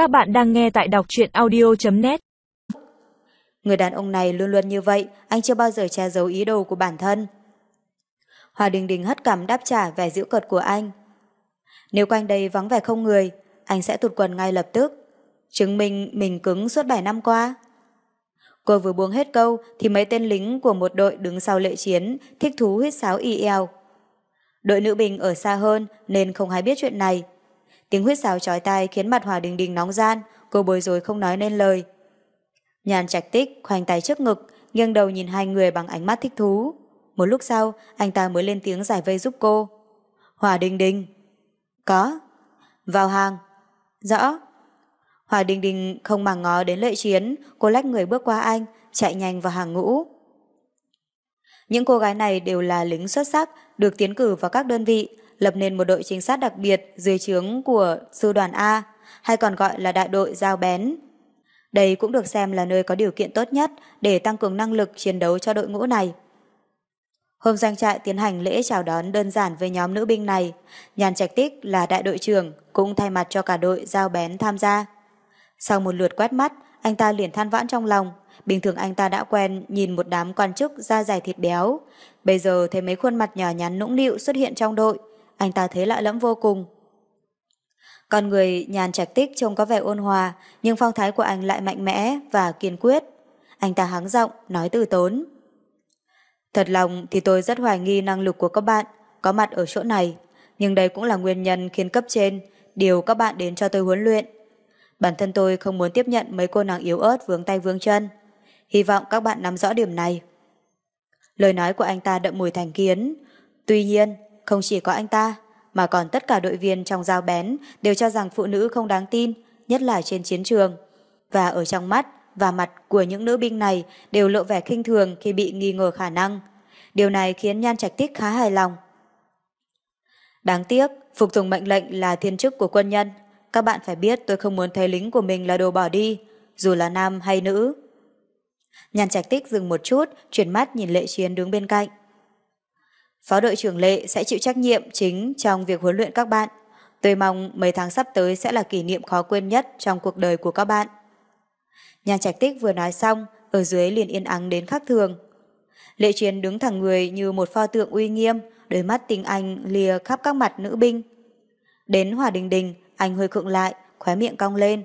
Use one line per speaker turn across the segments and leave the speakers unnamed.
Các bạn đang nghe tại đọc truyện audio.net
Người đàn ông này luôn luôn như vậy, anh chưa bao giờ che giấu ý đồ của bản thân. Hòa Đình Đình hất cằm đáp trả vẻ giễu cợt của anh. Nếu quanh đây vắng vẻ không người, anh sẽ tụt quần ngay lập tức. Chứng minh mình cứng suốt 7 năm qua. Cô vừa buông hết câu thì mấy tên lính của một đội đứng sau lệ chiến thích thú huyết sáo y eo. Đội nữ bình ở xa hơn nên không hay biết chuyện này. Tiếng huyết sáo chói tai khiến mặt Hòa Đình Đình nóng gian, cô bối rối không nói nên lời. Nhàn trạch tích khoanh tay trước ngực, nghiêng đầu nhìn hai người bằng ánh mắt thích thú. Một lúc sau, anh ta mới lên tiếng giải vây giúp cô. Hòa Đình Đình. Có. Vào hàng. Rõ. Hòa Đình Đình không màng ngó đến lệ chiến, cô lách người bước qua anh, chạy nhanh vào hàng ngũ. Những cô gái này đều là lính xuất sắc, được tiến cử vào các đơn vị, lập nên một đội trinh sát đặc biệt dưới trướng của sư đoàn A, hay còn gọi là đại đội giao bén. Đây cũng được xem là nơi có điều kiện tốt nhất để tăng cường năng lực chiến đấu cho đội ngũ này. Hôm doanh trại tiến hành lễ chào đón đơn giản với nhóm nữ binh này, Nhàn Trạch Tích là đại đội trưởng cũng thay mặt cho cả đội giao bén tham gia. Sau một lượt quét mắt, anh ta liền than vãn trong lòng. Bình thường anh ta đã quen nhìn một đám quan chức da dày thịt béo. Bây giờ thấy mấy khuôn mặt nhỏ nhắn nũng nịu xuất hiện trong đội, anh ta thấy lạ lẫm vô cùng. Con người nhàn trạch tích trông có vẻ ôn hòa, nhưng phong thái của anh lại mạnh mẽ và kiên quyết. Anh ta hắng giọng, nói từ tốn. Thật lòng thì tôi rất hoài nghi năng lực của các bạn có mặt ở chỗ này, nhưng đây cũng là nguyên nhân khiến cấp trên điều các bạn đến cho tôi huấn luyện. Bản thân tôi không muốn tiếp nhận mấy cô nàng yếu ớt vướng tay vướng chân. Hy vọng các bạn nắm rõ điểm này. Lời nói của anh ta đậm mùi thành kiến. Tuy nhiên, không chỉ có anh ta, mà còn tất cả đội viên trong giao bén đều cho rằng phụ nữ không đáng tin, nhất là trên chiến trường. Và ở trong mắt và mặt của những nữ binh này đều lộ vẻ khinh thường khi bị nghi ngờ khả năng. Điều này khiến Nhan Trạch Tích khá hài lòng. Đáng tiếc, phục tùng mệnh lệnh là thiên chức của quân nhân. Các bạn phải biết tôi không muốn thấy lính của mình là đồ bỏ đi, dù là nam hay nữ. Nhan Trạch Tích dừng một chút, chuyển mắt nhìn Lệ Chiến đứng bên cạnh. Phó đội trưởng Lệ sẽ chịu trách nhiệm chính trong việc huấn luyện các bạn. Tôi mong mấy tháng sắp tới sẽ là kỷ niệm khó quên nhất trong cuộc đời của các bạn. Nhà Trạch Tích vừa nói xong, ở dưới liền yên ắng đến khác thường. Lệ Chiến đứng thẳng người như một pho tượng uy nghiêm, đôi mắt tình anh lìa khắp các mặt nữ binh. Đến Hòa Đình Đình, anh hơi khựng lại, khóe miệng cong lên.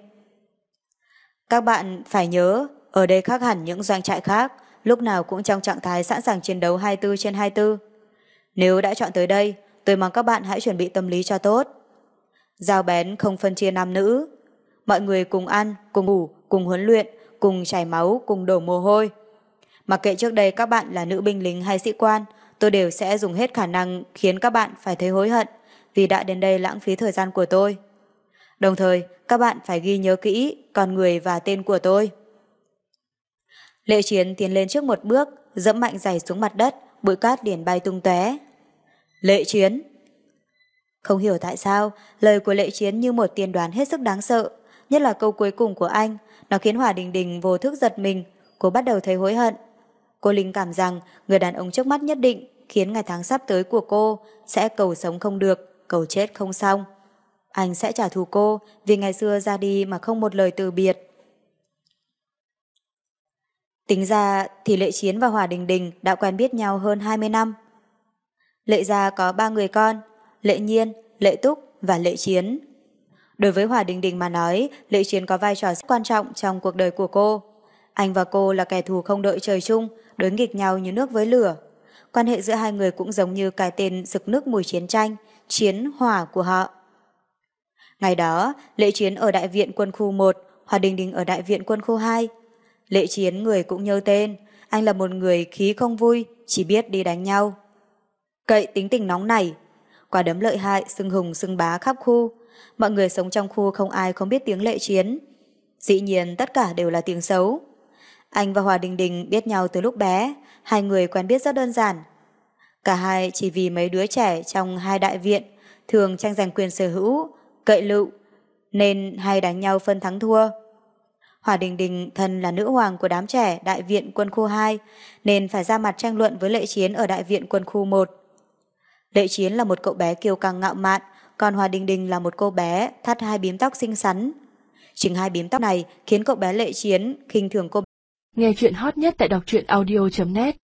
Các bạn phải nhớ, ở đây khác hẳn những doanh trại khác, lúc nào cũng trong trạng thái sẵn sàng chiến đấu 24 trên 24. Nếu đã chọn tới đây, tôi mong các bạn hãy chuẩn bị tâm lý cho tốt. Giao bén không phân chia nam nữ. Mọi người cùng ăn, cùng ngủ, cùng huấn luyện, cùng chảy máu, cùng đổ mồ hôi. Mặc kệ trước đây các bạn là nữ binh lính hay sĩ quan, tôi đều sẽ dùng hết khả năng khiến các bạn phải thấy hối hận vì đã đến đây lãng phí thời gian của tôi. Đồng thời, các bạn phải ghi nhớ kỹ con người và tên của tôi. Lệ chiến tiến lên trước một bước, dẫm mạnh giày xuống mặt đất, bụi cát điển bay tung tóe. Lệ chiến! Không hiểu tại sao, lời của lệ chiến như một tiên đoán hết sức đáng sợ, nhất là câu cuối cùng của anh, nó khiến Hòa Đình Đình vô thức giật mình, cô bắt đầu thấy hối hận. Cô linh cảm rằng người đàn ông trước mắt nhất định khiến ngày tháng sắp tới của cô sẽ cầu sống không được, cầu chết không xong. Anh sẽ trả thù cô vì ngày xưa ra đi mà không một lời từ biệt. Tính ra thì Lệ Chiến và Hòa Đình Đình đã quen biết nhau hơn 20 năm. Lệ gia có ba người con, Lệ Nhiên, Lệ Túc và Lệ Chiến. Đối với Hòa Đình Đình mà nói, Lệ Chiến có vai trò rất quan trọng trong cuộc đời của cô. Anh và cô là kẻ thù không đợi trời chung, đối nghịch nhau như nước với lửa. Quan hệ giữa hai người cũng giống như cái tên rực nước mùi chiến tranh, chiến hỏa của họ. Ngày đó, Lệ Chiến ở Đại viện quân khu 1, Hòa Đình Đình ở Đại viện quân khu 2. Lệ Chiến người cũng nhớ tên, anh là một người khí không vui, chỉ biết đi đánh nhau. Cậy tính tình nóng này, quả đấm lợi hại, sưng hùng sưng bá khắp khu. Mọi người sống trong khu không ai không biết tiếng Lệ Chiến. Dĩ nhiên tất cả đều là tiếng xấu. Anh và Hòa Đình Đình biết nhau từ lúc bé, hai người quen biết rất đơn giản. Cả hai chỉ vì mấy đứa trẻ trong hai đại viện thường tranh giành quyền sở hữu, cậy lựu, nên hay đánh nhau phân thắng thua. Hòa Đình Đình thân là nữ hoàng của đám trẻ đại viện quân khu 2, nên phải ra mặt tranh luận với Lệ Chiến ở đại viện quân khu 1. Lệ Chiến là một cậu bé kiêu căng ngạo mạn, còn Hòa Đình Đình là một cô bé thắt hai bím tóc xinh xắn. Chính hai bím tóc này khiến cậu bé lệ chiến khinh thường cô.
Nghe chuyện hot nhất tại đọc truyện audio.net